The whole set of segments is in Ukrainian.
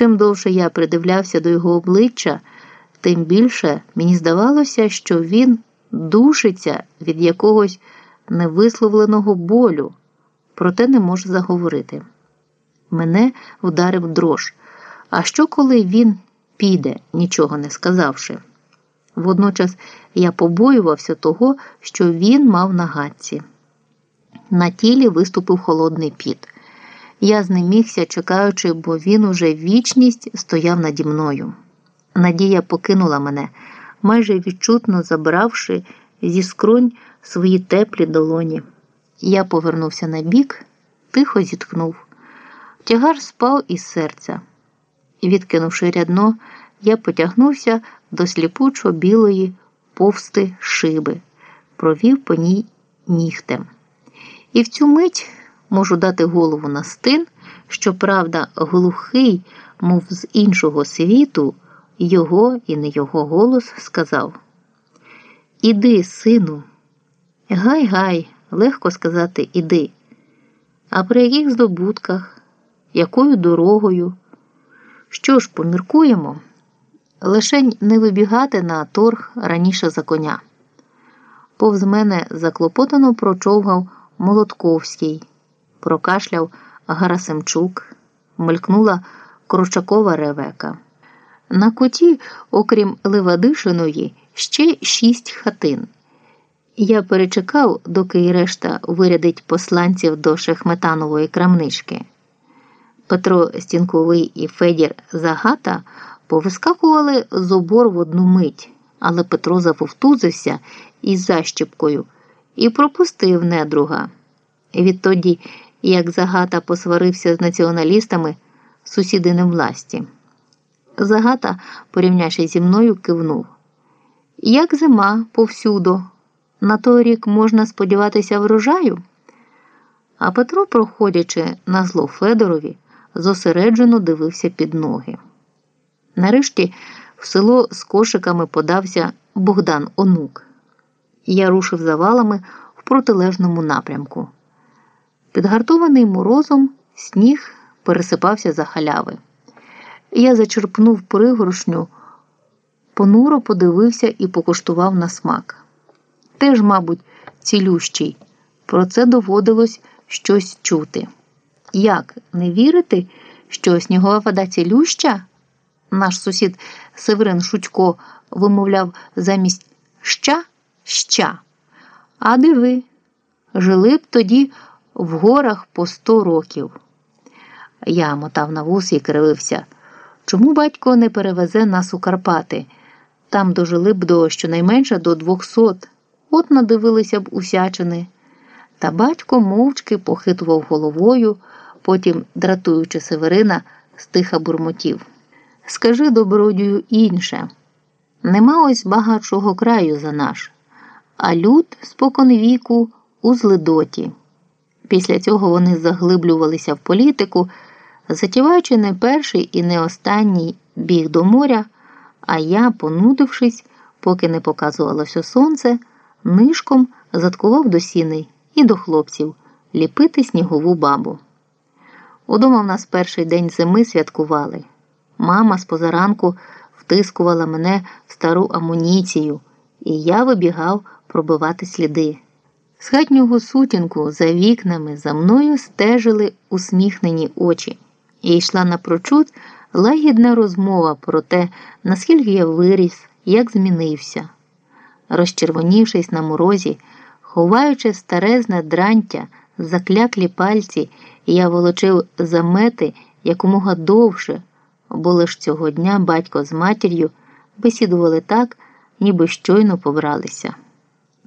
Чим довше я придивлявся до його обличчя, тим більше мені здавалося, що він душиться від якогось невисловленого болю, проте не може заговорити. Мене вдарив дрож. А що, коли він піде, нічого не сказавши? Водночас я побоювався того, що він мав на гадці. На тілі виступив холодний піт. Я знемігся, чекаючи, бо він уже вічність стояв наді мною. Надія покинула мене, майже відчутно забравши зі скронь свої теплі долоні. Я повернувся на бік, тихо зітхнув. Тягар спав із серця. Відкинувши рядно, я потягнувся до сліпучо білої повсти шиби, провів по ній нігтем. І в цю мить можу дати голову на стин, що правда, глухий, мов з іншого світу, його і не його голос сказав: Іди, сину, гай, гай, легко сказати, іди. А при яких здобутках, якою дорогою? Що ж, поміркуємо? Лишень не вибігати на торг раніше за коня. Повз мене заклопотано прочовгав Молотковський, прокашляв Гарасимчук, мелькнула Кручакова ревека. На куті, окрім Левадишиної, ще шість хатин. Я перечекав, доки й решта вирядить посланців до Шехметанової крамнички. Петро Стінковий і Федір Загата повискакували з обор в одну мить, але Петро завовтузився із защіпкою і пропустив недруга. Відтоді, як Загата посварився з націоналістами, сусіди не власті. Загата, порівнявши зі мною, кивнув. Як зима повсюду, на той рік можна сподіватися врожаю? А Петро, проходячи на зло Федорові, зосереджено дивився під ноги. Нарешті в село з кошиками подався Богдан Онук. Я рушив завалами в протилежному напрямку. Підгартований морозом, сніг пересипався за халяви. Я зачерпнув пригоршню, понуро подивився і покуштував на смак. Теж, мабуть, цілющий. Про це доводилось щось чути. Як не вірити, що снігова вода цілюща? Наш сусід Северин Шутько вимовляв замість ща ща. А диви, жили б тоді в горах по сто років. Я мотав на вус і кривився. Чому батько не перевезе нас у Карпати? Там дожили б до щонайменше до двохсот, от надивилися б усячини. Та батько мовчки похитував головою, потім, дратуючи Северина, стиха бурмотів. Скажи добродію інше нема ось багатшого краю за наш, а люд споконвіку у злидоті. Після цього вони заглиблювалися в політику, затіваючи не перший і не останній біг до моря, а я, понудившись, поки не показувалося сонце, нишком заткував до сіней і до хлопців ліпити снігову бабу. Удома в нас перший день зими святкували. Мама з позаранку втискувала мене в стару амуніцію, і я вибігав пробивати сліди. З хатнього сутінку за вікнами за мною стежили усміхнені очі, і йшла напрочуд лагідна розмова про те, наскільки я виріс, як змінився. Розчервонівшись на морозі, ховаючи старезне дрантя, закляклі пальці, я волочив замети якомога довше, бо лиш цього дня батько з матір'ю бесідували так, ніби щойно побралися.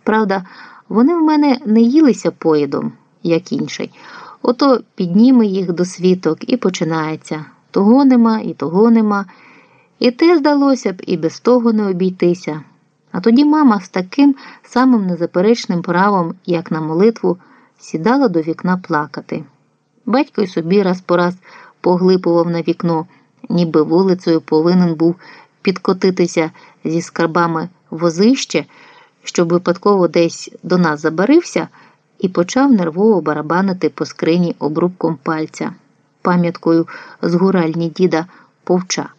Правда, вони в мене не їлися поїдом, як інший. Ото підніме їх до світок і починається. Того нема, і того нема. І те здалося б, і без того не обійтися. А тоді мама з таким самим незаперечним правом, як на молитву, сідала до вікна плакати. Батько й собі раз по раз поглипував на вікно, ніби вулицею повинен був підкотитися зі скарбами возище, щоб випадково десь до нас забарився, і почав нервово барабанити по скрині обрубком пальця, пам'яткою з гуральні діда повча.